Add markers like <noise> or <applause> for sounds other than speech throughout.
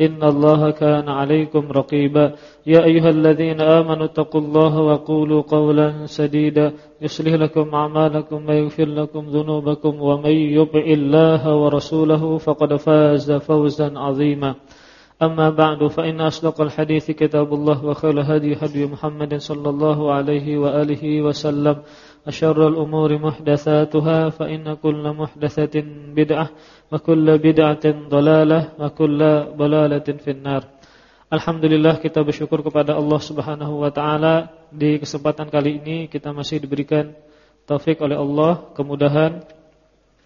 إن الله كان عليكم رقيبا. يا أيها الذين آمنوا اتقوا الله وقولوا قولا سديدا. يصلح لكم أعمالكم ويغفر لكم ذنوبكم ومن يطع الله ورسوله فقد فاز فوزا عظيما. أما بعد فإن أصدق الحديث كتاب الله وخير هدي هدي محمد صلى الله عليه وآله وسلم. أشر الأمور محدثاتها فإن كل محدثة بدعة وكل بدعة ضلالة وكل ضلالة في النار Alhamdulillah kita bersyukur kepada Allah Subhanahu wa taala di kesempatan kali ini kita masih diberikan taufik oleh Allah kemudahan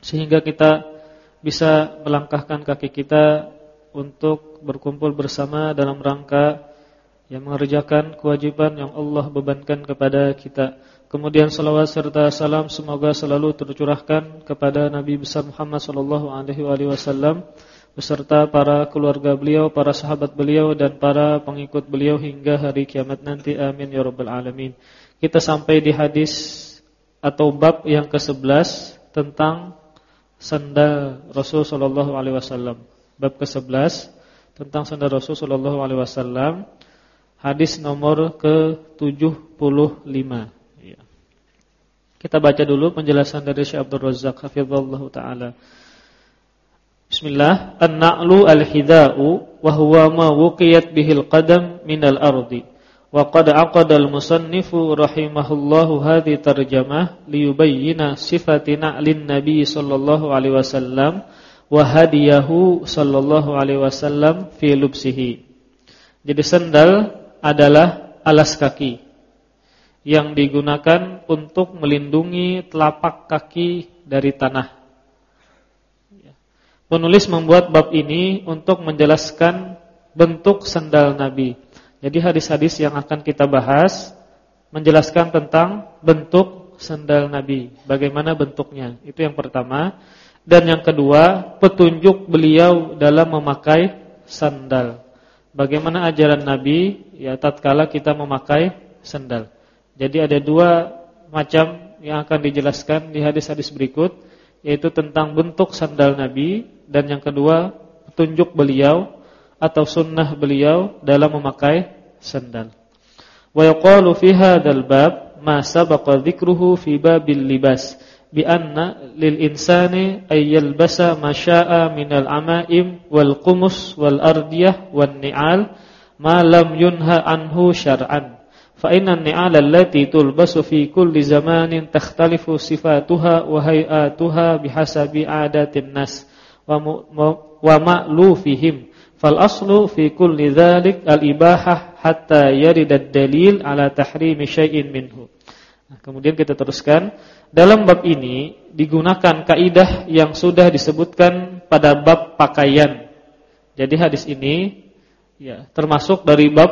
sehingga kita bisa melangkahkan kaki kita untuk berkumpul bersama dalam rangka yang mengerjakan kewajiban yang Allah bebankan kepada kita. Kemudian salawat serta salam semoga selalu tercurahkan kepada Nabi besar Muhammad sallallahu alaihi wasallam beserta para keluarga beliau, para sahabat beliau dan para pengikut beliau hingga hari kiamat nanti. Amin ya rabbal alamin. Kita sampai di hadis atau bab yang ke-11 tentang sandal Rasul sallallahu alaihi wasallam bab ke-11 tentang sandal Rasul sallallahu alaihi wasallam hadis nomor ke-75 ya. Kita baca dulu penjelasan dari Syekh Abdul Razzaq hafizallahu taala. Bismillah. An-na'lu al-hidha'u wa huwa ma wuqiyat bihil qadam minal ardi. Wa qad aqada al-musannifu rahimahullahu hadhi tarjamah liyubayyana sifati na'lin nabi sallallahu alaihi wasallam wa hadiyahu sallallahu alaihi wasallam fi lubsihi. Jadi sandal adalah alas kaki yang digunakan untuk melindungi telapak kaki dari tanah. Penulis membuat bab ini untuk menjelaskan bentuk sandal Nabi. Jadi hadis-hadis yang akan kita bahas menjelaskan tentang bentuk sandal Nabi, bagaimana bentuknya. Itu yang pertama. Dan yang kedua, petunjuk beliau dalam memakai sandal. Bagaimana ajaran Nabi ya tatkala kita memakai sandal. Jadi ada dua macam yang akan dijelaskan di hadis-hadis berikut yaitu tentang bentuk sandal Nabi dan yang kedua petunjuk beliau atau sunnah beliau dalam memakai sandal. Wa yaqalu fi hadzal bab ma sabaqa dzikruhu fi babil libas bi anna lil insani ay yalbasa ma syaa minal amaim wal qumus wal ardiyah wan ni'al ma lam yunha anhu syar'an fa inna ni'al allati tulbasu fi kulli zamanin takhtalifu sifatuha wa hay'atuha bihasabi adatin nas wa ma'lufihim fal aslu fi kulli dhalik al ibahah hatta yarida ad-dalil ala tahrimi syai'in minhu Nah, kemudian kita teruskan dalam bab ini digunakan kaidah yang sudah disebutkan pada bab pakaian. Jadi hadis ini ya termasuk dari bab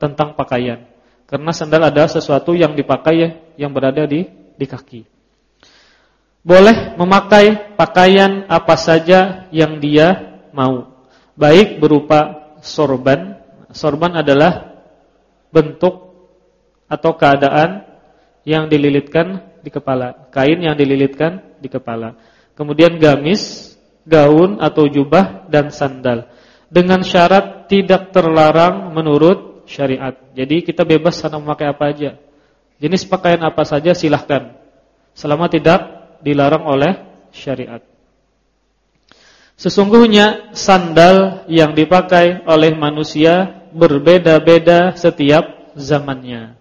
tentang pakaian. Karena sandal adalah sesuatu yang dipakai ya, yang berada di di kaki. Boleh memakai pakaian apa saja yang dia mau. Baik berupa sorban. Sorban adalah bentuk atau keadaan yang dililitkan di kepala, kain yang dililitkan di kepala. Kemudian gamis, gaun atau jubah dan sandal. Dengan syarat tidak terlarang menurut syariat. Jadi kita bebas sana memakai apa aja. Jenis pakaian apa saja silahkan. Selama tidak dilarang oleh syariat. Sesungguhnya sandal yang dipakai oleh manusia berbeda-beda setiap zamannya.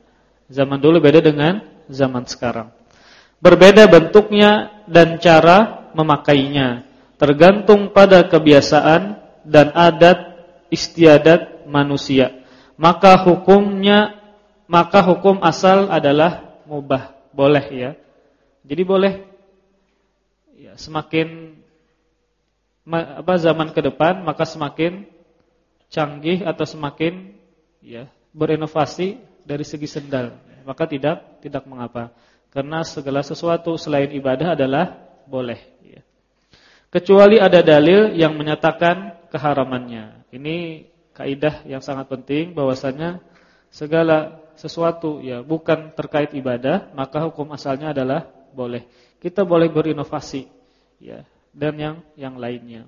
Zaman dulu beda dengan zaman sekarang. Berbeda bentuknya dan cara memakainya tergantung pada kebiasaan dan adat istiadat manusia. Maka hukumnya maka hukum asal adalah mubah, boleh ya. Jadi boleh ya semakin apa zaman ke depan maka semakin canggih atau semakin ya berinovasi dari segi sendal. Maka tidak tidak mengapa. Karena segala sesuatu selain ibadah adalah boleh ya. Kecuali ada dalil yang menyatakan keharamannya. Ini kaidah yang sangat penting bahwasanya segala sesuatu ya bukan terkait ibadah, maka hukum asalnya adalah boleh. Kita boleh berinovasi ya dan yang yang lainnya.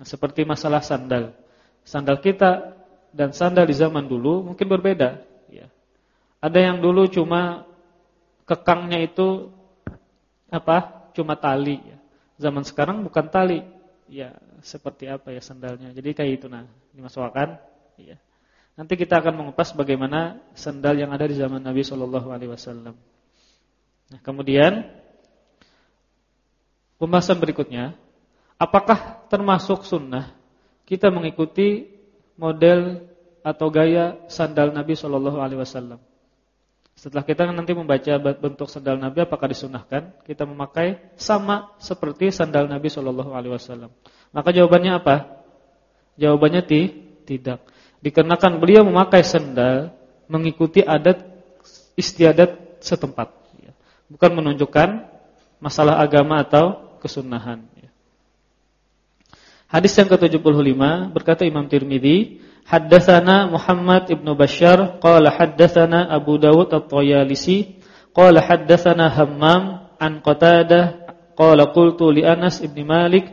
Nah, seperti masalah sandal. Sandal kita dan sandal di zaman dulu mungkin berbeda ya. Ada yang dulu cuma kekangnya itu apa? cuma tali ya. Zaman sekarang bukan tali. Ya, seperti apa ya sandalnya. Jadi kayak itu nah, dimasukkan ya. Nanti kita akan mengupas bagaimana sandal yang ada di zaman Nabi Shallallahu alaihi wasallam. Nah, kemudian pembahasan berikutnya, apakah termasuk sunnah kita mengikuti model atau gaya sandal Nabi Shallallahu alaihi wasallam? Setelah kita nanti membaca bentuk sandal Nabi apakah disunahkan kita memakai sama seperti sandal Nabi Shallallahu alaihi wasallam? Maka jawabannya apa? Jawabannya ti, tidak. Dikarenakan beliau memakai sandal mengikuti adat istiadat setempat, bukan menunjukkan masalah agama atau kesunahan. Hadis yang ke-75 berkata Imam Tirmizi, haddatsana Muhammad ibnu Bashar qala haddatsana Abu Dawud At-Tayalisi qala haddatsana Hammam an Qatadah qala qultu li Anas ibn Malik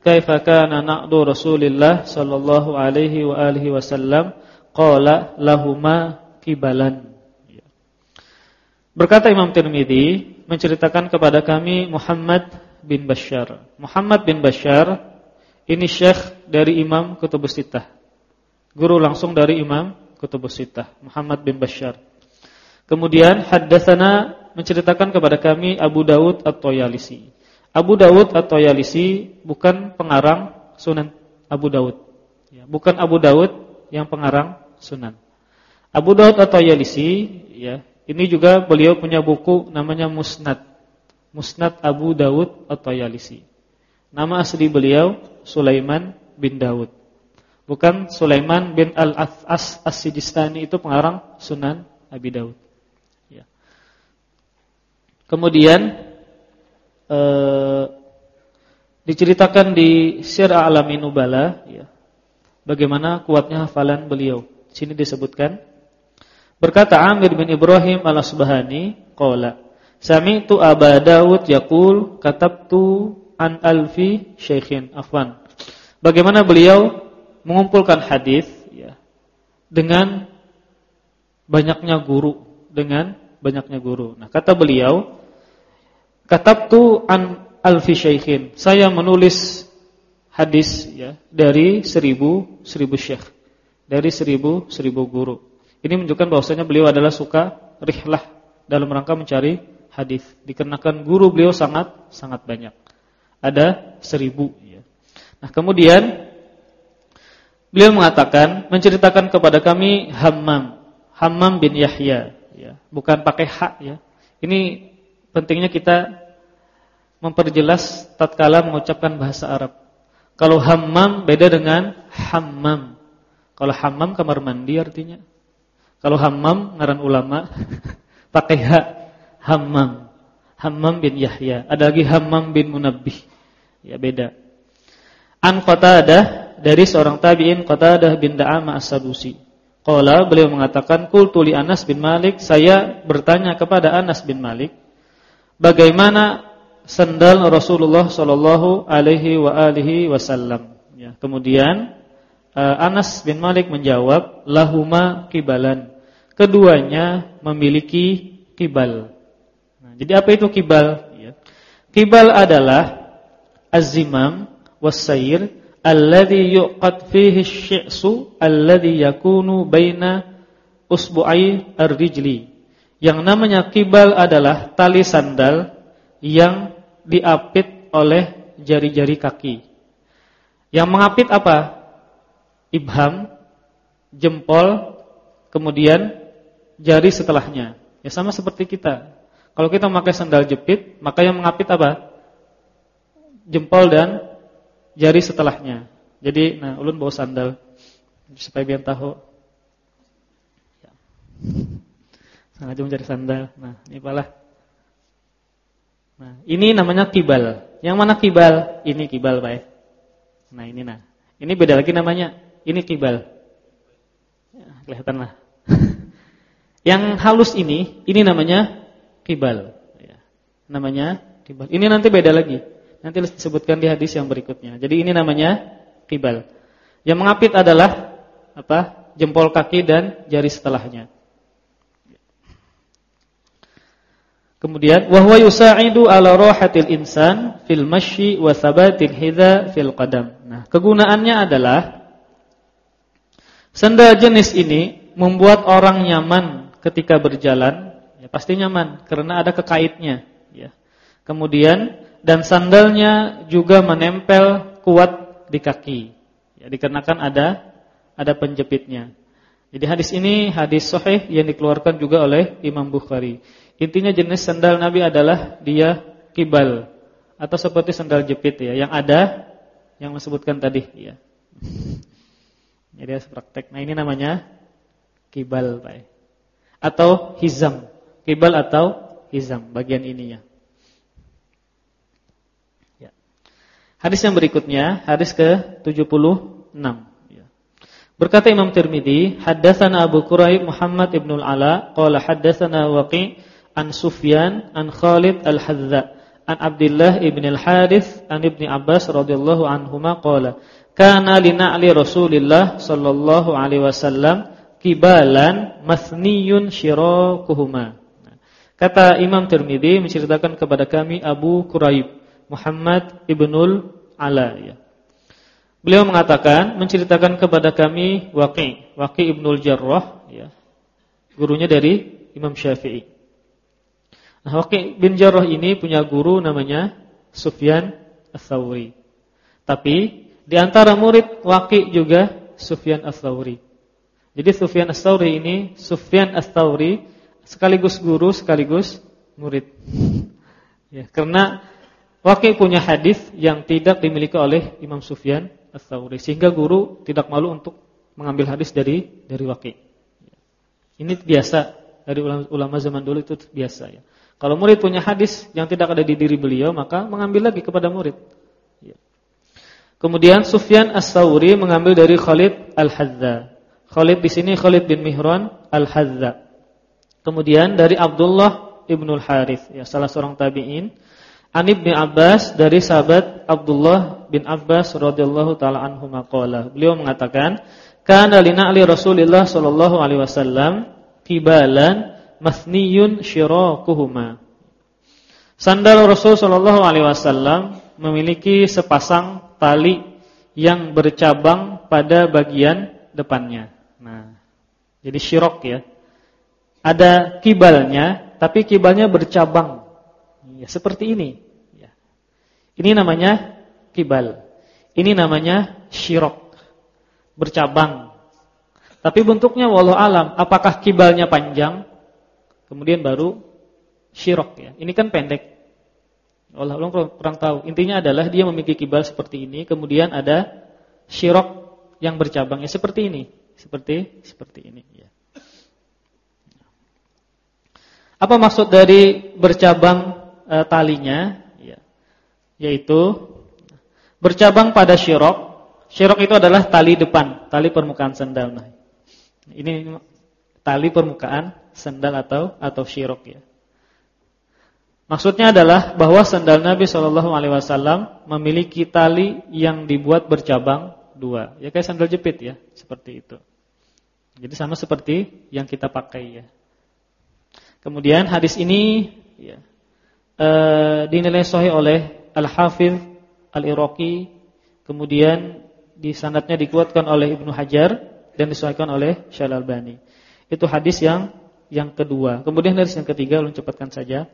kaifa kana na'du Rasulillah sallallahu alaihi wa alihi wasallam qala lahuma kibalan Berkata Imam Tirmizi menceritakan kepada kami Muhammad bin Bashar Muhammad bin Bashar ini syekh dari Imam Kutubus Sittah. Guru langsung dari Imam Kutubus Sittah, Muhammad bin Bashar. Kemudian haddatsana menceritakan kepada kami Abu Dawud At-Toyalisi. Abu Dawud At-Toyalisi bukan pengarang Sunan Abu Dawud. Ya, bukan Abu Dawud yang pengarang Sunan. Abu Dawud At-Toyalisi ya, ini juga beliau punya buku namanya Musnad. Musnad Abu Dawud At-Toyalisi. Nama asli beliau Sulaiman bin Daud. Bukan Sulaiman bin Al-As As-Sijistani itu pengarang Sunan Abi Daud. Ya. Kemudian eh, diceritakan di Sir A'lamin Nubala ya. Bagaimana kuatnya hafalan beliau. Sini disebutkan berkata Amir bin Ibrahim Al-Asbahani qala Sami'tu Aba Dawud yaqul katabtu an alfi syekhin afwan. Bagaimana beliau mengumpulkan hadis ya dengan banyaknya guru, dengan banyaknya guru. Nah, kata beliau, katabtu an alfi syekhin. Saya menulis hadis ya dari seribu seribu syekh, dari seribu seribu guru. Ini menunjukkan bahwasanya beliau adalah suka rihlah dalam rangka mencari hadis. Dikarenakan guru beliau sangat sangat banyak ada seribu. Ya. Nah kemudian beliau mengatakan menceritakan kepada kami Hammam, Hammam bin Yahya, ya. bukan pakai hak ya. Ini pentingnya kita memperjelas tatkala mengucapkan bahasa Arab. Kalau Hammam beda dengan Hammam. Kalau Hammam kamar mandi artinya. Kalau Hammam ngaran ulama <laughs> pakai hak Hammam. Hammam bin Yahya. Ada lagi Hammam bin Munabbih. Ya beda. An Qatadah dari seorang tabi'in Qatadah bin Da'amah As-Sadusi. Qala beliau mengatakan qultu li Anas bin Malik, saya bertanya kepada Anas bin Malik, bagaimana sandal Rasulullah sallallahu alaihi wa alihi wasallam. Ya, kemudian uh, Anas bin Malik menjawab, lahuma kibalan. Keduanya memiliki kibal. Nah, jadi apa itu kibal? Ya. Kibal adalah az-zimam was-sayr alladhi yuqad fihi asy-syi'su alladhi yakunu baina usbu'ai ar-rijli. Yang namanya kibal adalah tali sandal yang diapit oleh jari-jari kaki. Yang mengapit apa? Ibham, jempol, kemudian jari setelahnya. Ya sama seperti kita. Kalau kita memakai sandal jepit, maka yang mengapit apa? Jempol dan jari setelahnya. Jadi, nah ulun bawa sandal supaya biar tahu. Ya. Sengaja mencari sandal. Nah, ini palah. Nah, ini namanya kibal. Yang mana kibal? Ini kibal, baik. Nah, ini nah. Ini beda lagi namanya. Ini kibal. Ya, kelihatan lah. <laughs> Yang halus ini, ini namanya kibal. Ya. Namanya kibal. Ini nanti beda lagi. Nanti disebutkan di hadis yang berikutnya. Jadi ini namanya kibal. Yang mengapit adalah apa? Jempol kaki dan jari setelahnya. Kemudian wahwa yusa'idu ala rohatil insan fil masyi wa sabatil hidha fil qadam. Nah, kegunaannya adalah sendal jenis ini membuat orang nyaman ketika berjalan Ya, pasti nyaman karena ada kekaitnya, ya. Kemudian dan sandalnya juga menempel kuat di kaki. Ya, dikarenakan ada ada penjepitnya. Jadi hadis ini hadis sahih yang dikeluarkan juga oleh Imam Bukhari. Intinya jenis sandal Nabi adalah dia kibal atau seperti sandal jepit ya, yang ada yang disebutkan tadi ya. <laughs> Jadi praktek. Nah, ini namanya kibal, Pak. Atau hizam kibal atau hizam bagian ininya. Ya. Hadis yang berikutnya, hadis ke-76 ya. Berkata Imam Tirmizi, haddatsana Abu Quraib Muhammad ibn al-Ala qala haddatsana Waqi' an Sufyan an Khalid al-Hadza an Abdullah ibn al-Harith an Ibnu Abbas radhiyallahu anhuma qala kana lina'li Rasulillah sallallahu alaihi wasallam kibalan masniyun syirakuhuma Kata Imam Tirmidzi menceritakan kepada kami Abu Quraib Muhammad ibnul Ala ya. Beliau mengatakan menceritakan kepada kami Waqi, Waqi ibnul Jarrah ya. Gurunya dari Imam Syafi'i. Nah, Waqi bin Jarrah ini punya guru namanya Sufyan Ats-Tsauri. Tapi di antara murid Waqi juga Sufyan Ats-Tsauri. Jadi Sufyan Ats-Tsauri ini Sufyan Ats-Tsauri sekaligus guru sekaligus murid. <laughs> Ya, karena Waqi punya hadis yang tidak dimiliki oleh Imam Sufyan Ats-Tsauri sehingga guru tidak malu untuk mengambil hadis dari dari Waqi. Ini biasa dari ulama, zaman dulu itu biasa ya. Kalau murid punya hadis yang tidak ada di diri beliau maka mengambil lagi kepada murid. Ya. Kemudian Sufyan Ats-Tsauri mengambil dari Khalid Al-Hadza. Khalid di sini Khalid bin Mihran Al-Hadza. Kemudian dari Abdullah ibnul Harith, ya salah seorang tabiin. An bin Abbas dari sahabat Abdullah bin Abbas radhiyallahu taala anhu maqala. Beliau mengatakan, "Kana li na'li Rasulillah sallallahu alaihi wasallam kibalan masniyun syirakuhuma." Sandal Rasul sallallahu alaihi wasallam memiliki sepasang tali yang bercabang pada bagian depannya. Nah, jadi syirok ya ada kibalnya, tapi kibalnya bercabang. Ya, seperti ini. Ya. Ini namanya kibal. Ini namanya syirok. Bercabang. Tapi bentuknya walau alam, apakah kibalnya panjang? Kemudian baru syirok ya. Ini kan pendek. Allah belum kurang tahu. Intinya adalah dia memiliki kibal seperti ini, kemudian ada syirok yang bercabang ya seperti ini, seperti seperti ini ya. Apa maksud dari bercabang e, talinya? Ya. Yaitu bercabang pada syirok. Syirok itu adalah tali depan, tali permukaan sandal. Nah, ini tali permukaan sandal atau atau syirok ya. Maksudnya adalah bahwa sandal Nabi Shallallahu Alaihi Wasallam memiliki tali yang dibuat bercabang dua, ya kayak sandal jepit ya, seperti itu. Jadi sama seperti yang kita pakai ya. Kemudian hadis ini ya, e, dinilai sahih oleh Al-Hafidh Al-Iraqi, kemudian di sanadnya dikuatkan oleh Ibnu Hajar dan disahihkan oleh Syekh Al-Albani. Itu hadis yang yang kedua. Kemudian hadis yang ketiga, ulun cepatkan saja.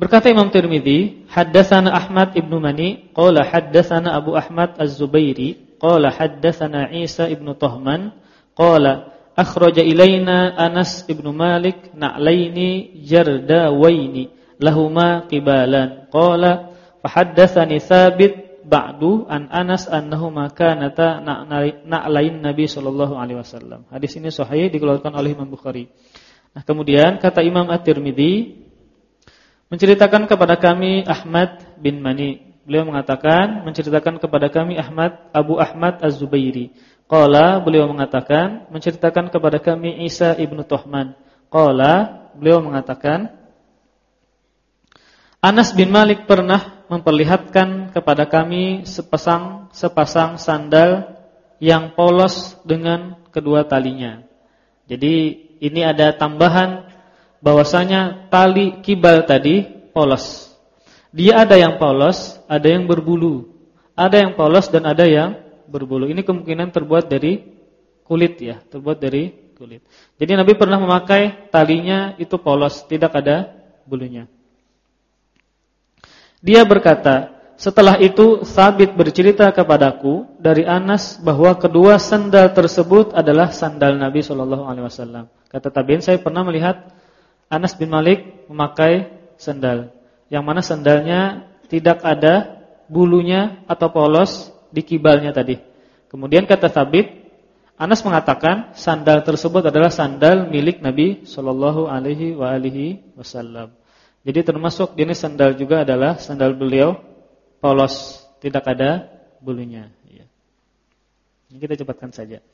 Berkata Imam Tirmizi, haddatsana Ahmad ibnu Mani, qala haddatsana Abu Ahmad Az-Zubairi, qala haddatsana Isa ibnu Tuhman, qala akhraja ilaina Anas ibnu Malik na'laini jardawaini lahuma qibalan. Qala fahaddatsani Thabit ba'du an Anas annahuma kanata na'lain Nabi sallallahu alaihi wasallam. Hadis ini sahih dikeluarkan oleh Imam Bukhari. Nah, kemudian kata Imam At-Tirmizi menceritakan kepada kami Ahmad bin Mani. Beliau mengatakan menceritakan kepada kami Ahmad Abu Ahmad Az-Zubairi. Qala beliau mengatakan menceritakan kepada kami Isa ibnu Tuhman. Qala beliau mengatakan Anas bin Malik pernah memperlihatkan kepada kami sepasang sepasang sandal yang polos dengan kedua talinya. Jadi ini ada tambahan bahwasanya tali kibal tadi polos. Dia ada yang polos, ada yang berbulu. Ada yang polos dan ada yang berbulu. Ini kemungkinan terbuat dari kulit ya, terbuat dari kulit. Jadi Nabi pernah memakai talinya itu polos, tidak ada bulunya. Dia berkata, setelah itu Sabit bercerita kepadaku dari Anas bahwa kedua sandal tersebut adalah sandal Nabi Shallallahu Alaihi Wasallam. Kata tabiin, saya pernah melihat Anas bin Malik memakai sandal. Yang mana sandalnya tidak ada bulunya atau polos di kibalnya tadi. Kemudian kata Thabit, Anas mengatakan sandal tersebut adalah sandal milik Nabi Shallallahu Alaihi Wasallam. Jadi termasuk jenis sandal juga adalah sandal beliau polos, tidak ada bulunya. Ya. Ini kita cepatkan saja.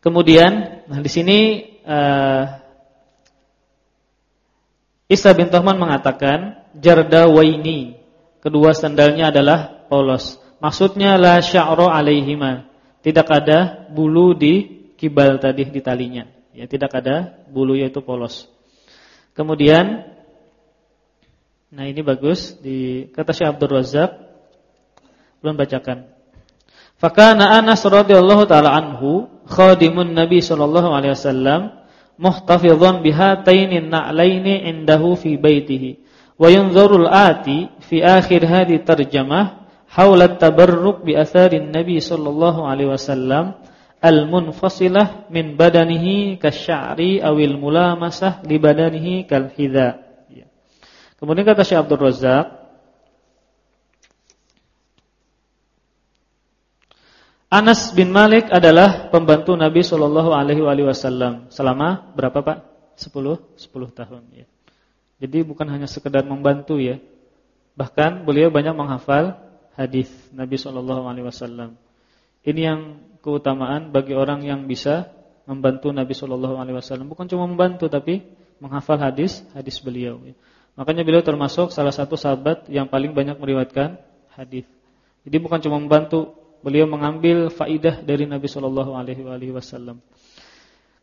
Kemudian, nah di sini uh, Isa bin Tuhman mengatakan jarda waini. Kedua sandalnya adalah polos. Maksudnya la sya'ra alaihima. Tidak ada bulu di kibal tadi di talinya. Ya, tidak ada bulu yaitu polos. Kemudian Nah, ini bagus di kata Syekh Abdul Razak belum bacakan. Fakana Anas radhiyallahu taala anhu khadimun Nabi sallallahu alaihi wasallam muhtafizan bihatainin na'laini indahu fi baitihi wa yunzarul ati fi akhir hadhi tarjamah haula tabarruk bi atharin nabi sallallahu alaihi wasallam al-munfasilah min badanihi kasya'ri awil mulamasah li badanihi kal hidha. Kemudian kata Syekh Abdul Razzaq Anas bin Malik adalah pembantu Nabi Shallallahu Alaihi Wasallam selama berapa pak? 10 10 tahun. Ya. Jadi bukan hanya sekedar membantu ya, bahkan beliau banyak menghafal hadis Nabi Shallallahu Alaihi Wasallam. Ini yang keutamaan bagi orang yang bisa membantu Nabi Shallallahu Alaihi Wasallam. Bukan cuma membantu tapi menghafal hadis hadis beliau. Ya. Makanya beliau termasuk salah satu sahabat yang paling banyak meriwayatkan hadis. Jadi bukan cuma membantu beliau mengambil faidah dari Nabi sallallahu alaihi wasallam.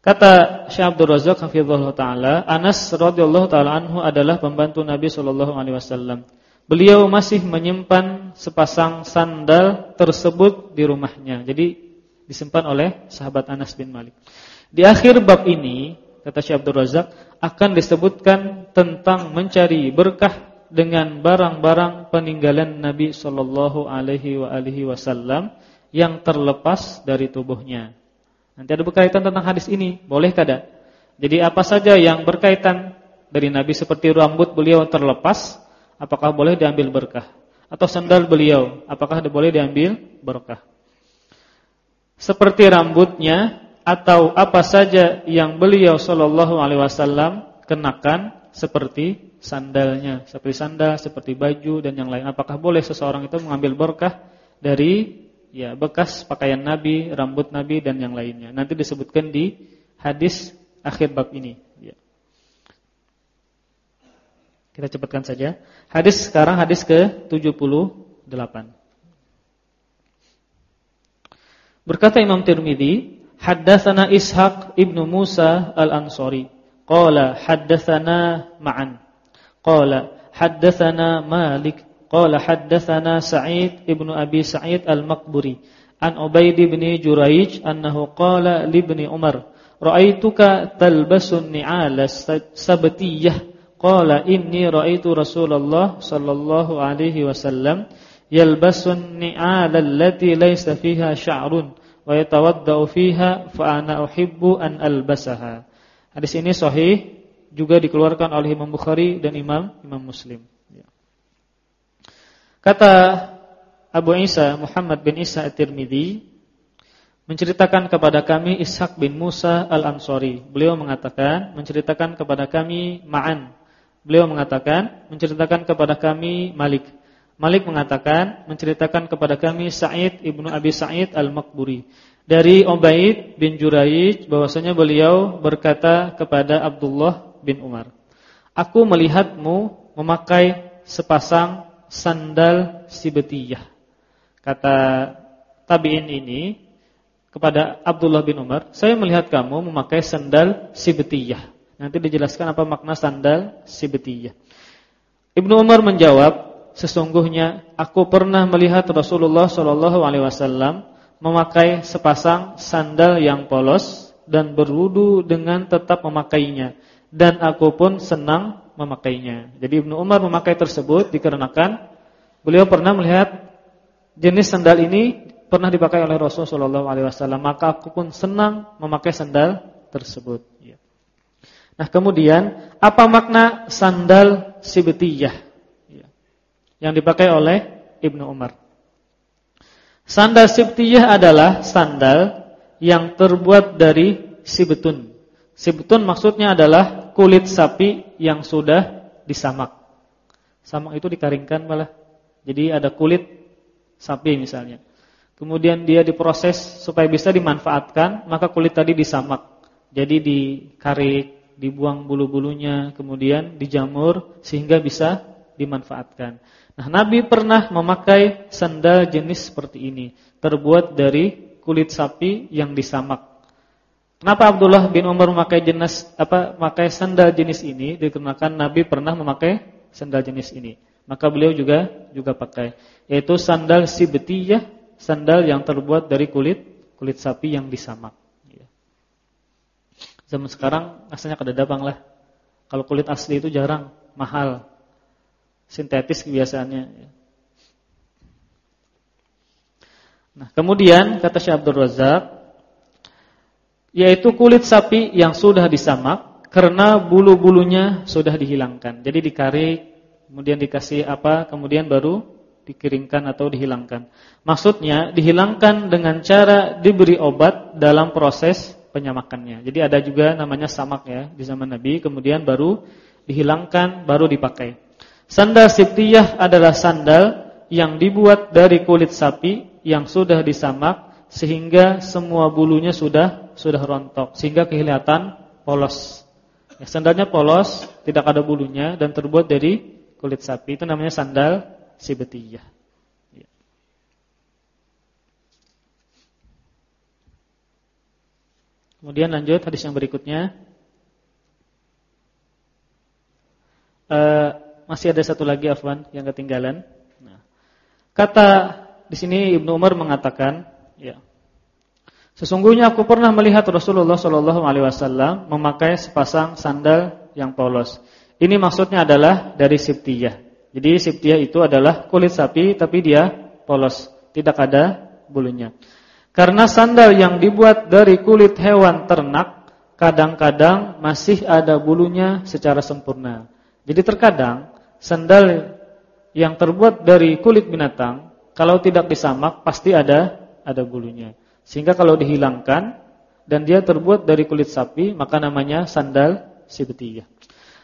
Kata Syekh Abdul Razak hafizallahu taala, Anas radhiyallahu taala anhu adalah pembantu Nabi sallallahu alaihi wasallam. Beliau masih menyimpan sepasang sandal tersebut di rumahnya. Jadi disimpan oleh sahabat Anas bin Malik. Di akhir bab ini, kata Syekh Abdul Razak, akan disebutkan tentang mencari berkah dengan barang-barang peninggalan Nabi Shallallahu Alaihi Wasallam yang terlepas dari tubuhnya. Nanti ada berkaitan tentang hadis ini, boleh kada? Jadi apa saja yang berkaitan dari Nabi seperti rambut beliau terlepas, apakah boleh diambil berkah? Atau sandal beliau, apakah boleh diambil berkah? Seperti rambutnya atau apa saja yang beliau Shallallahu Alaihi Wasallam kenakan seperti sandalnya, seperti sandal, seperti baju dan yang lain. Apakah boleh seseorang itu mengambil berkah dari ya bekas pakaian Nabi, rambut Nabi dan yang lainnya. Nanti disebutkan di hadis akhir bab ini. Ya. Kita cepatkan saja. Hadis sekarang hadis ke-78. Berkata Imam Tirmizi, haddatsana Ishaq ibnu Musa al-Ansari, qala haddatsana Ma'an قال حدثنا مالك قال حدثنا سعيد ابن أبي سعيد المقبري عن عبيد بن جريج أنه قال لابن عمر رأيتك تلبس النعال السبتية qala inni raaitu Rasulullah sallallahu alaihi wasallam yalbasun ni'al allati laysa fiha sya'run Wa yatawaddau fiha fa ana uhibbu an albasaha. Hadis ini sahih juga dikeluarkan oleh Imam Bukhari dan Imam Imam Muslim. Ya. Kata Abu Isa Muhammad bin Isa At-Tirmidzi menceritakan kepada kami Ishaq bin Musa Al-Ansari. Beliau mengatakan menceritakan kepada kami Ma'an Beliau mengatakan, menceritakan kepada kami Malik. Malik mengatakan, menceritakan kepada kami Sa'id ibnu Abi Sa'id Al-Makburi. Dari Ubaid bin Juraij, bahwasanya beliau berkata kepada Abdullah bin Umar, Aku melihatmu memakai sepasang sandal sibetiyah. Kata tabi'in ini kepada Abdullah bin Umar, saya melihat kamu memakai sandal sibetiyah. Nanti dijelaskan apa makna sandal sibetiyah. Ibnu Umar menjawab, sesungguhnya aku pernah melihat Rasulullah Shallallahu alaihi wasallam memakai sepasang sandal yang polos dan berwudu dengan tetap memakainya dan aku pun senang memakainya. Jadi Ibnu Umar memakai tersebut dikarenakan beliau pernah melihat jenis sandal ini pernah dipakai oleh Rasulullah Shallallahu alaihi wasallam, maka aku pun senang memakai sandal tersebut. Ya. Nah kemudian apa makna sandal sibetiyah ya, yang dipakai oleh Ibnu Umar? Sandal sibetiyah adalah sandal yang terbuat dari sibetun. Sibetun maksudnya adalah kulit sapi yang sudah disamak. Samak itu dikaringkan malah. Jadi ada kulit sapi misalnya. Kemudian dia diproses supaya bisa dimanfaatkan, maka kulit tadi disamak. Jadi dikarik, dibuang bulu-bulunya, kemudian dijamur sehingga bisa dimanfaatkan. Nah, Nabi pernah memakai sandal jenis seperti ini, terbuat dari kulit sapi yang disamak. Kenapa Abdullah bin Umar memakai jenis apa memakai sandal jenis ini? Dikarenakan Nabi pernah memakai sandal jenis ini. Maka beliau juga juga pakai, yaitu sandal sibetiyah, sandal yang terbuat dari kulit kulit sapi yang disamak. Zaman sekarang asalnya kedadapang lah. Kalau kulit asli itu jarang, mahal. Sintetis kebiasaannya. Nah, kemudian kata Syekh Abdul Razak yaitu kulit sapi yang sudah disamak karena bulu-bulunya sudah dihilangkan. Jadi dikarik, kemudian dikasih apa, kemudian baru dikeringkan atau dihilangkan. Maksudnya dihilangkan dengan cara diberi obat dalam proses penyamakannya. Jadi ada juga namanya samak ya di zaman Nabi, kemudian baru dihilangkan, baru dipakai. Sandal sibtiyah adalah sandal yang dibuat dari kulit sapi yang sudah disamak sehingga semua bulunya sudah sudah rontok sehingga kelihatan polos. Ya, sandalnya polos, tidak ada bulunya dan terbuat dari kulit sapi. Itu namanya sandal sibtiyah. Kemudian lanjut hadis yang berikutnya. Uh, masih ada satu lagi Afwan yang ketinggalan. Nah, kata di sini Ibnu Umar mengatakan, ya. Sesungguhnya aku pernah melihat Rasulullah Shallallahu alaihi wasallam memakai sepasang sandal yang polos. Ini maksudnya adalah dari siptiyah. Jadi siptiyah itu adalah kulit sapi tapi dia polos, tidak ada bulunya. Karena sandal yang dibuat dari kulit hewan ternak kadang-kadang masih ada bulunya secara sempurna. Jadi terkadang sandal yang terbuat dari kulit binatang kalau tidak disamak pasti ada ada bulunya. Sehingga kalau dihilangkan dan dia terbuat dari kulit sapi maka namanya sandal sibetiyah.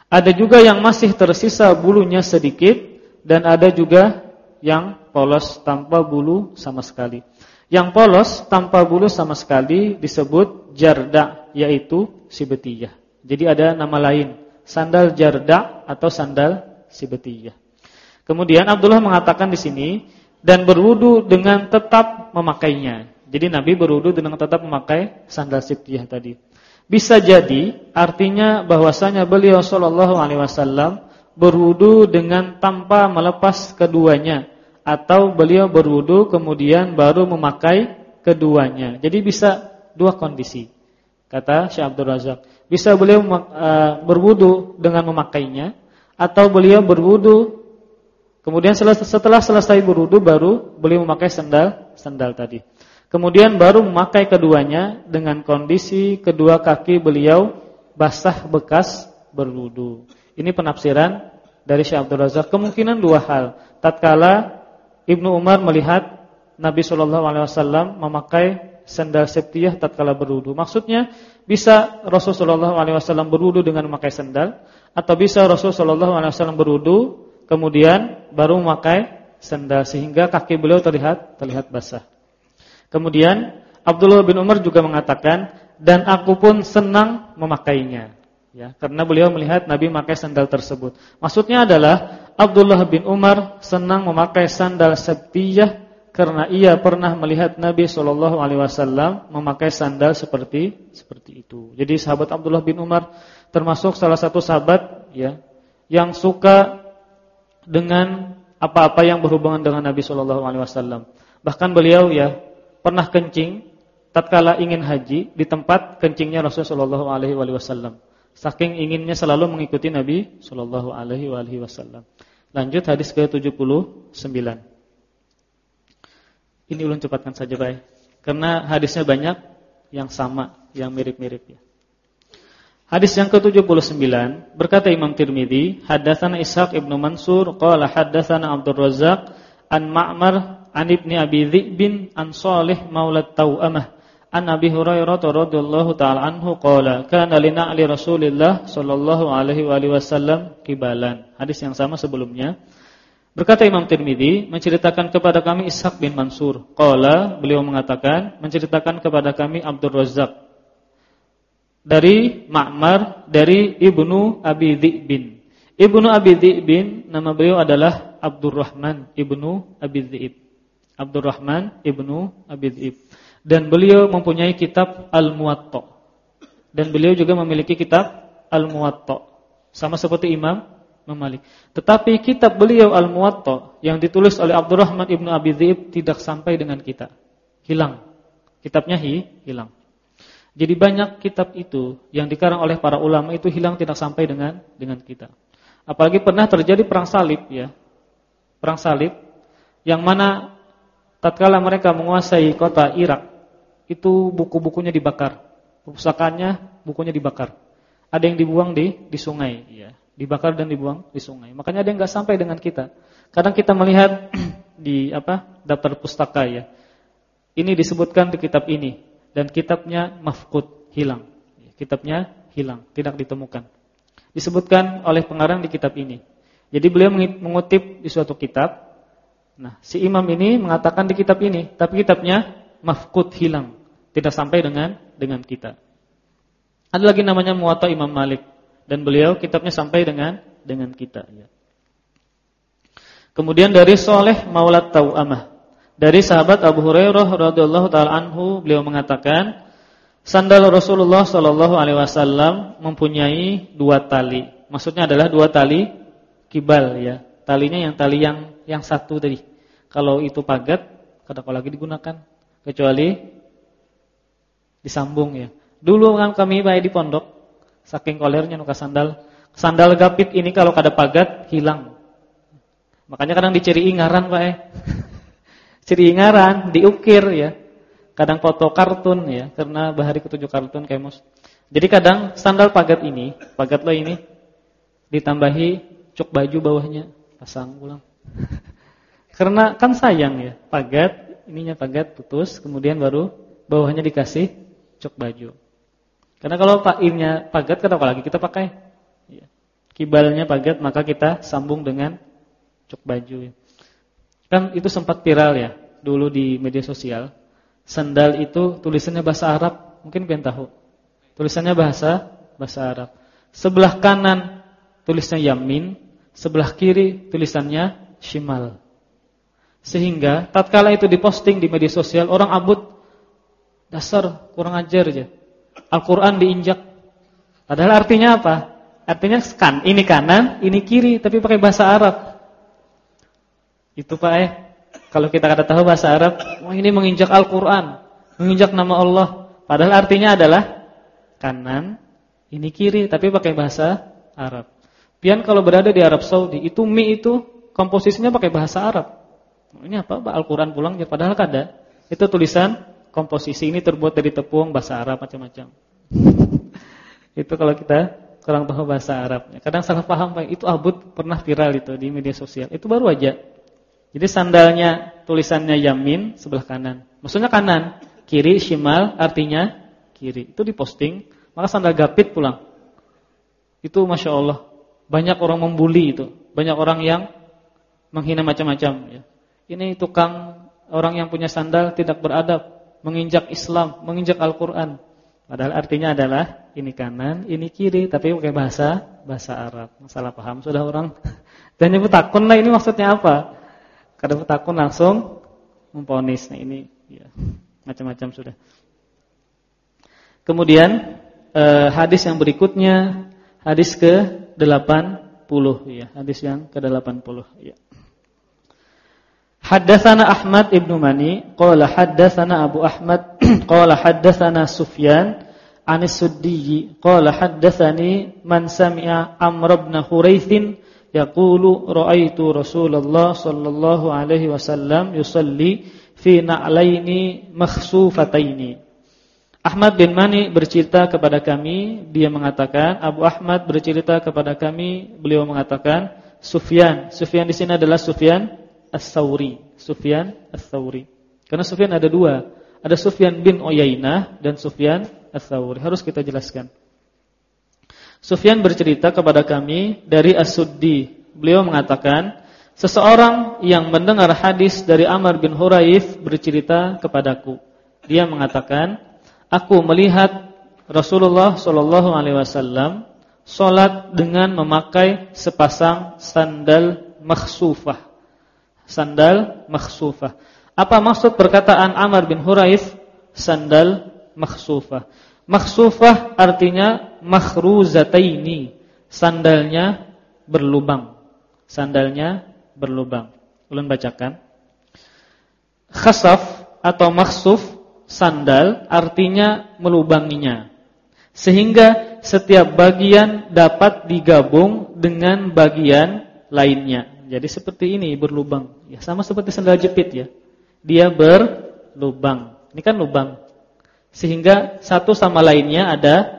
Ada juga yang masih tersisa bulunya sedikit dan ada juga yang polos tanpa bulu sama sekali. Yang polos tanpa bulu sama sekali disebut jarda yaitu sibetiyah. Jadi ada nama lain, sandal jarda atau sandal sibetiyah. Kemudian Abdullah mengatakan di sini dan berwudu dengan tetap memakainya. Jadi Nabi berwudu dengan tetap memakai sandal sibetiyah tadi. Bisa jadi artinya bahwasanya beliau sallallahu alaihi wasallam berwudu dengan tanpa melepas keduanya atau beliau berwudu kemudian baru memakai keduanya. Jadi bisa dua kondisi. Kata Syekh Abdul Razak. Bisa beliau uh, berwudu dengan memakainya atau beliau berwudu kemudian setelah selesai berwudu baru beliau memakai sandal sandal tadi. Kemudian baru memakai keduanya dengan kondisi kedua kaki beliau basah bekas berwudu. Ini penafsiran dari Syekh Abdul Razak. Kemungkinan dua hal. Tatkala Ibnu Umar melihat Nabi Shallallahu alaihi wasallam memakai sandal septiah tatkala berwudu. Maksudnya bisa Rasulullah Shallallahu alaihi wasallam berwudu dengan memakai sandal atau bisa Rasulullah Shallallahu alaihi wasallam berwudu kemudian baru memakai sandal sehingga kaki beliau terlihat terlihat basah. Kemudian Abdullah bin Umar juga mengatakan dan aku pun senang memakainya. Ya, karena beliau melihat Nabi memakai sandal tersebut. Maksudnya adalah Abdullah bin Umar senang memakai sandal septiyah karena ia pernah melihat Nabi Shallallahu alaihi wasallam memakai sandal seperti seperti itu. Jadi sahabat Abdullah bin Umar termasuk salah satu sahabat ya yang suka dengan apa-apa yang berhubungan dengan Nabi Shallallahu alaihi wasallam. Bahkan beliau ya pernah kencing tatkala ingin haji di tempat kencingnya Rasulullah Shallallahu alaihi wasallam. Saking inginnya selalu mengikuti Nabi Shallallahu alaihi wasallam. Lanjut hadis ke-79. Ini ulun cepatkan saja, baik. Karena hadisnya banyak yang sama, yang mirip-mirip ya. Hadis yang ke-79 berkata Imam Tirmizi, hadatsana Ishaq ibnu Mansur qala hadatsana Abdul Razzaq an Ma'mar an ibni Abi Dzibin an Shalih maula Tau'amah an Abi Hurairah radhiyallahu taala anhu qala kana li na'li Rasulillah sallallahu alaihi wa alihi wasallam kibalan. Hadis yang sama sebelumnya. Berkata Imam Tirmizi menceritakan kepada kami Ishaq bin Mansur. Qala beliau mengatakan menceritakan kepada kami Abdul Razzaq dari Ma'mar dari Ibnu Abi Dzibin. Ibnu Abi Dzibin nama beliau adalah Abdurrahman Ibnu Abi Dzib. Abdurrahman ibnu Abi Dzib. Dan beliau mempunyai kitab Al-Muwatta. Dan beliau juga memiliki kitab Al-Muwatta. Sama seperti Imam Malik. Tetapi kitab beliau Al-Muwatta yang ditulis oleh Abdurrahman ibnu Abi Dzib tidak sampai dengan kita. Hilang. Kitabnya hi, hilang. Jadi banyak kitab itu yang dikarang oleh para ulama itu hilang tidak sampai dengan dengan kita. Apalagi pernah terjadi perang salib ya. Perang salib yang mana tatkala mereka menguasai kota Irak, itu buku-bukunya dibakar. Pusakanya, bukunya dibakar. Ada yang dibuang di di sungai, ya. Dibakar dan dibuang di sungai. Makanya ada yang enggak sampai dengan kita. Kadang kita melihat <clears throat> di apa? daftar pustaka ya. Ini disebutkan di kitab ini dan kitabnya mafqud, hilang. Kitabnya hilang, tidak ditemukan. Disebutkan oleh pengarang di kitab ini. Jadi beliau mengutip di suatu kitab Nah, si imam ini mengatakan di kitab ini, tapi kitabnya mafkut hilang, tidak sampai dengan dengan kita. Ada lagi namanya Muwatta Imam Malik dan beliau kitabnya sampai dengan dengan kita ya. Kemudian dari Soleh Maulat Tau'amah dari sahabat Abu Hurairah radhiyallahu taala anhu beliau mengatakan sandal Rasulullah sallallahu alaihi wasallam mempunyai dua tali. Maksudnya adalah dua tali kibal ya. Talinya yang tali yang yang satu tadi. Kalau itu pagat, kalau lagi digunakan kecuali disambung ya. Dulu kan kami bayi di pondok, saking kolernya nuka sandal. Sandal gapit ini kalau kada pagat hilang. Makanya kadang diciri ingaran, Pak eh. <laughs> Ciri ingaran diukir ya. Kadang foto kartun ya, karena bahari ketujuh kartun kemus. Jadi kadang sandal pagat ini, pagat lo ini ditambahi cuk baju bawahnya, pasang ulang. <laughs> Karena kan sayang ya, pagat, ininya pagat putus, kemudian baru bawahnya dikasih cok baju. Karena kalau pakirnya pagat, kenapa lagi kita pakai? Ya. Kibalnya pagat, maka kita sambung dengan cok baju. Ya. Kan itu sempat viral ya, dulu di media sosial. Sandal itu tulisannya bahasa Arab, mungkin kalian tahu. Tulisannya bahasa bahasa Arab. Sebelah kanan tulisnya yamin, sebelah kiri tulisannya shimal. Sehingga tatkala itu diposting di media sosial, orang abut dasar kurang ajar aja. Al-Qur'an diinjak. Padahal artinya apa? Artinya kan ini kanan, ini kiri, tapi pakai bahasa Arab. Itu Pak eh. Kalau kita kada tahu bahasa Arab, wah ini menginjak Al-Qur'an, menginjak nama Allah. Padahal artinya adalah kanan, ini kiri, tapi pakai bahasa Arab. Pian kalau berada di Arab Saudi, itu mie itu komposisinya pakai bahasa Arab. Ini apa? Al-Qur'an pulang ya padahal kada. Itu tulisan komposisi ini terbuat dari tepung bahasa Arab macam-macam. <laughs> itu kalau kita kurang tahu bahasa Arab. Kadang salah paham Pak. Itu abud pernah viral itu di media sosial. Itu baru aja. Jadi sandalnya tulisannya yamin sebelah kanan. Maksudnya kanan, kiri shimal artinya kiri. Itu diposting, maka sandal gapit pulang. Itu masya Allah banyak orang membuli itu, banyak orang yang menghina macam-macam ya. Ini tukang orang yang punya sandal tidak beradab, menginjak Islam, menginjak Al-Qur'an. Padahal artinya adalah ini kanan, ini kiri, tapi pakai bahasa bahasa Arab. Masalah paham sudah orang. <laughs> Dan nyebut takun lah ini maksudnya apa? Kada takun langsung memponis. Nah ini ya, macam-macam sudah. Kemudian eh, hadis yang berikutnya hadis ke 80 ya, hadis yang ke-80 ya. Haddatsana Ahmad ibnu Mani qala haddatsana Abu Ahmad <clears throat> qala haddatsana Sufyan an As-Suddi qala haddatsani man sami'a Amr ibn yaqulu ra'aitu Rasulullah sallallahu alaihi wasallam yusalli fi na'laini makhsufataini Ahmad bin Mani bercerita kepada kami, dia mengatakan, Abu Ahmad bercerita kepada kami, beliau mengatakan, Sufyan. Sufyan di sini adalah Sufyan As-Sauri. Sufyan As-Sauri. Karena Sufyan ada dua. Ada Sufyan bin Uyainah dan Sufyan As-Sauri. Harus kita jelaskan. Sufyan bercerita kepada kami dari As-Suddi. Beliau mengatakan, seseorang yang mendengar hadis dari Amr bin Huraif bercerita kepadaku. Dia mengatakan, aku melihat Rasulullah Shallallahu alaihi wasallam salat dengan memakai sepasang sandal makhsufah. Sandal makhsufah. Apa maksud perkataan Amr bin Huraif sandal makhsufah? Makhsufah artinya makhruzataini. Sandalnya berlubang. Sandalnya berlubang. Ulun bacakan. Khasaf atau makhsuf sandal artinya melubanginya. Sehingga setiap bagian dapat digabung dengan bagian lainnya. Jadi seperti ini berlubang. Ya sama seperti sandal jepit ya. Dia berlubang. Ini kan lubang. Sehingga satu sama lainnya ada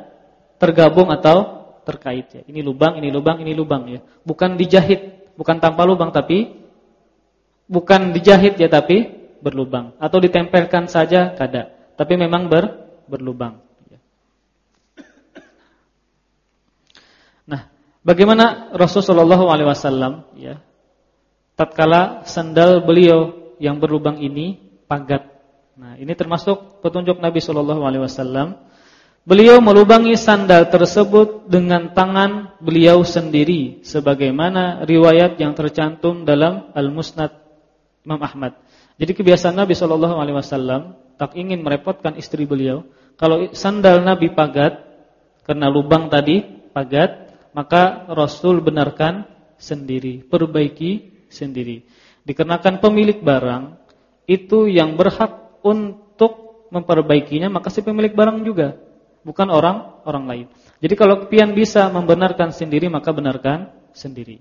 tergabung atau terkait ya. Ini lubang, ini lubang, ini lubang ya. Bukan dijahit, bukan tanpa lubang tapi bukan dijahit ya tapi berlubang atau ditempelkan saja kada, tapi memang ber, berlubang. Nah, bagaimana Rasulullah SAW ya? Tatkala sandal beliau yang berlubang ini pagat. Nah, ini termasuk petunjuk Nabi Shallallahu alaihi wasallam. Beliau melubangi sandal tersebut dengan tangan beliau sendiri sebagaimana riwayat yang tercantum dalam Al-Musnad Imam Ahmad. Jadi kebiasaan Nabi Shallallahu Alaihi Wasallam tak ingin merepotkan istri beliau. Kalau sandal Nabi pagat karena lubang tadi pagat, maka Rasul benarkan sendiri, perbaiki sendiri. Dikarenakan pemilik barang itu yang berhak untuk memperbaikinya, maka si pemilik barang juga, bukan orang orang lain. Jadi kalau pian bisa membenarkan sendiri, maka benarkan sendiri.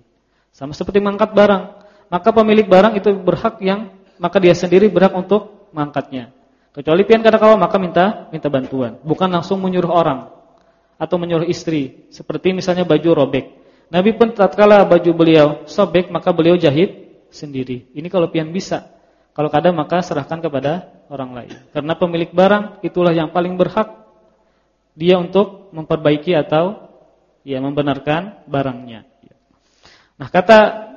Sama seperti mengangkat barang, maka pemilik barang itu berhak yang maka dia sendiri berhak untuk mengangkatnya. Kecuali pian kada kawa maka minta minta bantuan, bukan langsung menyuruh orang atau menyuruh istri. Seperti misalnya baju robek. Nabi pun tatkala baju beliau sobek maka beliau jahit sendiri. Ini kalau pian bisa. Kalau kada maka serahkan kepada orang lain. Karena pemilik barang itulah yang paling berhak dia untuk memperbaiki atau ya membenarkan barangnya. Nah, kata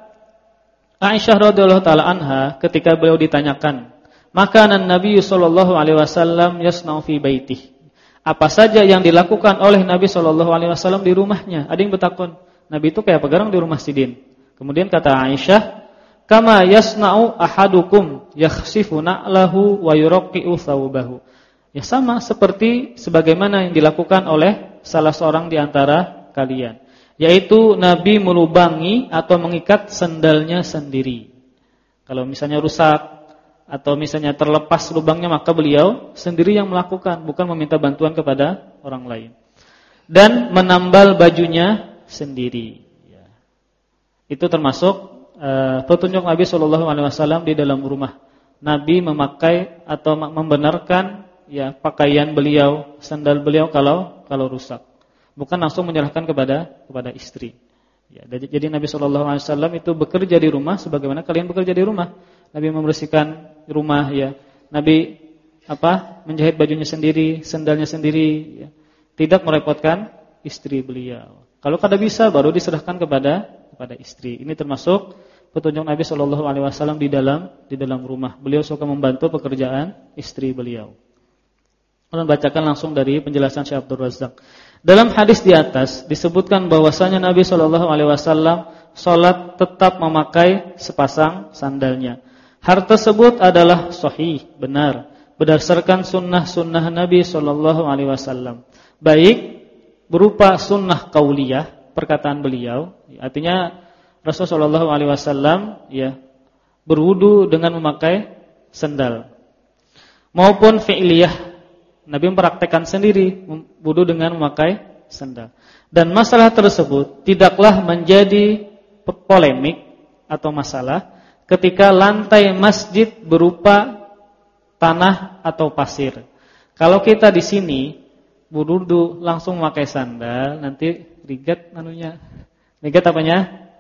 Aisyah radhiyallahu taala anha ketika beliau ditanyakan, "Makanan Nabi sallallahu alaihi wasallam yasna'u fi baitih?" Apa saja yang dilakukan oleh Nabi sallallahu alaihi wasallam di rumahnya? Ada yang bertakon, Nabi itu kayak pegarang di rumah Sidin. Kemudian kata Aisyah, "Kama yasna'u ahadukum yakhsifu na'lahu wa yuraqqi'u thawbahu." Ya sama seperti sebagaimana yang dilakukan oleh salah seorang di antara kalian yaitu Nabi melubangi atau mengikat sendalnya sendiri. Kalau misalnya rusak atau misalnya terlepas lubangnya maka beliau sendiri yang melakukan, bukan meminta bantuan kepada orang lain. Dan menambal bajunya sendiri. Ya. Itu termasuk uh, petunjuk Nabi Shallallahu alaihi wasallam di dalam rumah. Nabi memakai atau membenarkan ya pakaian beliau, sandal beliau kalau kalau rusak. Bukan langsung menyerahkan kepada kepada istri. Ya, jadi Nabi wasallam itu bekerja di rumah sebagaimana kalian bekerja di rumah. Nabi membersihkan rumah ya. Nabi apa? menjahit bajunya sendiri, sendalnya sendiri ya. Tidak merepotkan istri beliau. Kalau kada bisa baru diserahkan kepada kepada istri. Ini termasuk petunjuk Nabi wasallam di dalam di dalam rumah. Beliau suka membantu pekerjaan istri beliau. Kita bacakan langsung dari penjelasan Syekh Abdul Razak. Dalam hadis di atas disebutkan bahwasanya Nabi Shallallahu alaihi wasallam salat tetap memakai sepasang sandalnya. Hal tersebut adalah sahih, benar, berdasarkan sunnah-sunnah Nabi Shallallahu alaihi wasallam. Baik berupa sunnah kauliyah perkataan beliau artinya Rasulullah Shallallahu alaihi wasallam ya berwudu dengan memakai sendal maupun fi'liyah Nabi mempraktekkan sendiri wudu dengan memakai sendal dan masalah tersebut tidaklah menjadi polemik atau masalah ketika lantai masjid berupa tanah atau pasir kalau kita di sini Bududu langsung memakai sandal, nanti rigat anunya. Rigat apanya?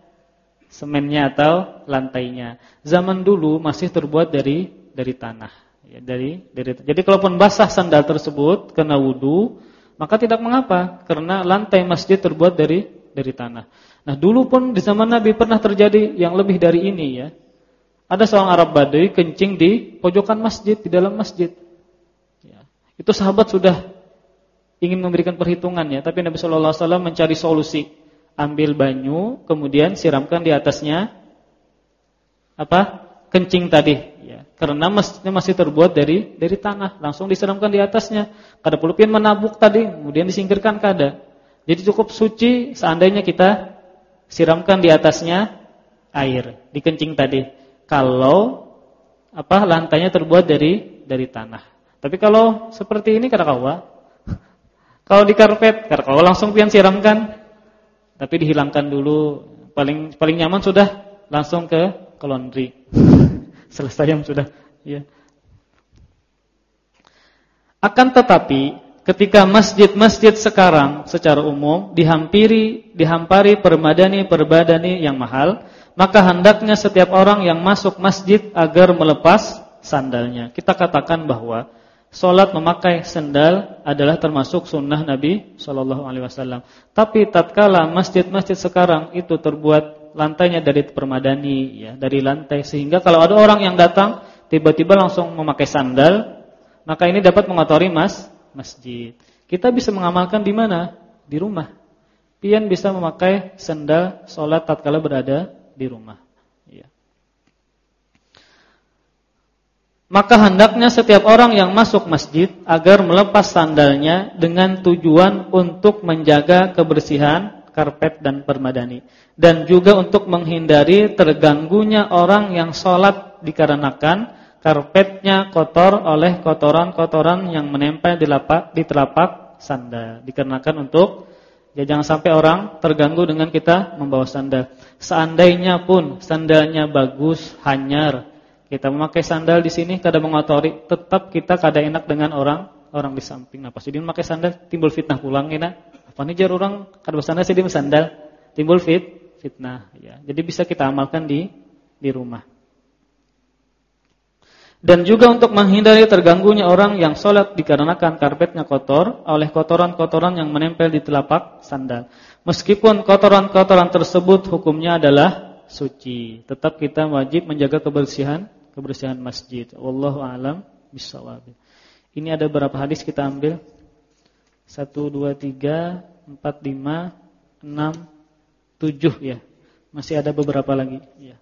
Semennya atau lantainya. Zaman dulu masih terbuat dari dari tanah, ya, dari dari Jadi kalaupun basah sandal tersebut kena wudu, maka tidak mengapa karena lantai masjid terbuat dari dari tanah. Nah, dulu pun di zaman Nabi pernah terjadi yang lebih dari ini ya. Ada seorang Arab Badui kencing di pojokan masjid, di dalam masjid. Ya. Itu sahabat sudah ingin memberikan perhitungan ya, tapi Nabi Shallallahu alaihi wasallam mencari solusi. Ambil banyu, kemudian siramkan di atasnya apa? Kencing tadi ya. Karena masjidnya masih terbuat dari dari tanah, langsung disiramkan di atasnya. Kada pulupin menabuk tadi, kemudian disingkirkan kada. Jadi cukup suci seandainya kita siramkan di atasnya air, dikencing tadi. Kalau apa lantainya terbuat dari dari tanah. Tapi kalau seperti ini kada kawa <laughs> kalau di karpet, kalau langsung pian siramkan, tapi dihilangkan dulu. Paling paling nyaman sudah langsung ke ke laundry. <laughs> Selesai yang sudah, ya. Akan tetapi ketika masjid-masjid sekarang secara umum dihampiri dihampari permadani-permadani yang mahal, maka hendaknya setiap orang yang masuk masjid agar melepas sandalnya. Kita katakan bahwa Salat memakai sendal adalah termasuk sunnah Nabi Shallallahu Alaihi Wasallam. Tapi tatkala masjid-masjid sekarang itu terbuat lantainya dari permadani, ya, dari lantai, sehingga kalau ada orang yang datang tiba-tiba langsung memakai sandal, maka ini dapat mengotori mas masjid. Kita bisa mengamalkan di mana? Di rumah. Pian bisa memakai sendal salat tatkala berada di rumah. Maka hendaknya setiap orang yang masuk masjid agar melepas sandalnya dengan tujuan untuk menjaga kebersihan karpet dan permadani dan juga untuk menghindari terganggunya orang yang sholat dikarenakan karpetnya kotor oleh kotoran-kotoran yang menempel di lapak di telapak sandal dikarenakan untuk ya jangan sampai orang terganggu dengan kita membawa sandal seandainya pun sandalnya bagus hanyar kita memakai sandal di sini kada mengotori, tetap kita kada enak dengan orang orang di samping. Nah, pasti dia memakai sandal timbul fitnah pulang ya. Apa nih jar orang kada bersandal sih dia sandal, timbul fit fitnah ya. Jadi bisa kita amalkan di di rumah. Dan juga untuk menghindari terganggunya orang yang sholat dikarenakan karpetnya kotor oleh kotoran-kotoran yang menempel di telapak sandal. Meskipun kotoran-kotoran tersebut hukumnya adalah suci, tetap kita wajib menjaga kebersihan kebersihan masjid. Wallahu alam bisawab. Ini ada berapa hadis kita ambil? 1 2 3 4 5 6 7 ya. Masih ada beberapa lagi ya.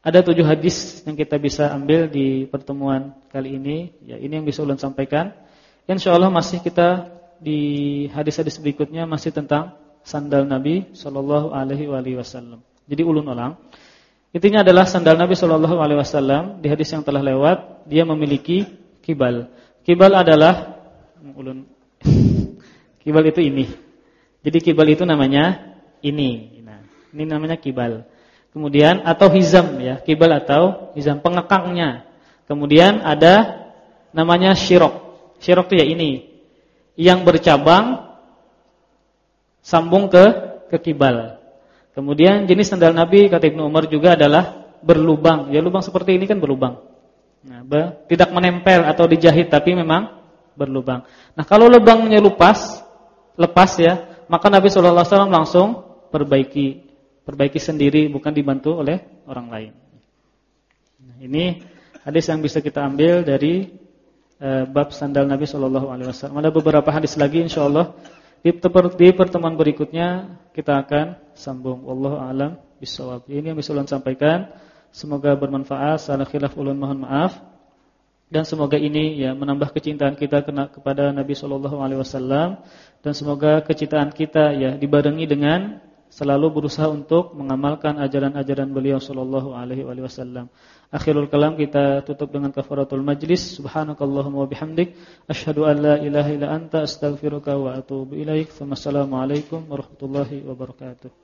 Ada tujuh hadis yang kita bisa ambil di pertemuan kali ini. Ya, ini yang bisa ulun sampaikan. Insyaallah masih kita di hadis-hadis berikutnya masih tentang sandal Nabi sallallahu alaihi wasallam. Jadi ulun ulang. Intinya adalah sandal Nabi Shallallahu Alaihi Wasallam di hadis yang telah lewat dia memiliki kibal. Kibal adalah ulun. <laughs> kibal itu ini. Jadi kibal itu namanya ini. Nah, ini namanya kibal. Kemudian atau hizam ya, kibal atau hizam pengekangnya. Kemudian ada namanya syirok. Syirok itu ya ini yang bercabang sambung ke ke kibal. Kemudian jenis sandal Nabi kata Ibnu Umar juga adalah berlubang. Ya lubang seperti ini kan berlubang. Nah, tidak menempel atau dijahit tapi memang berlubang. Nah, kalau lubangnya lepas, lepas ya, maka Nabi sallallahu alaihi wasallam langsung perbaiki perbaiki sendiri bukan dibantu oleh orang lain. Nah, ini hadis yang bisa kita ambil dari uh, bab sandal Nabi Shallallahu alaihi wasallam. Ada beberapa hadis lagi insyaallah di, di pertemuan berikutnya kita akan sambung. Wallahu a'lam bishawab. Ini yang bisa ulun sampaikan. Semoga bermanfaat. Salah khilaf ulun mohon maaf. Dan semoga ini ya menambah kecintaan kita kepada Nabi Shallallahu alaihi wasallam dan semoga kecintaan kita ya dibarengi dengan selalu berusaha untuk mengamalkan ajaran-ajaran beliau sallallahu alaihi wasallam. Akhirul kalam kita tutup dengan kafaratul majlis. Subhanakallahumma wa bihamdik asyhadu an la ilaha illa anta astaghfiruka wa atubu ilaik. Wassalamualaikum warahmatullahi wabarakatuh.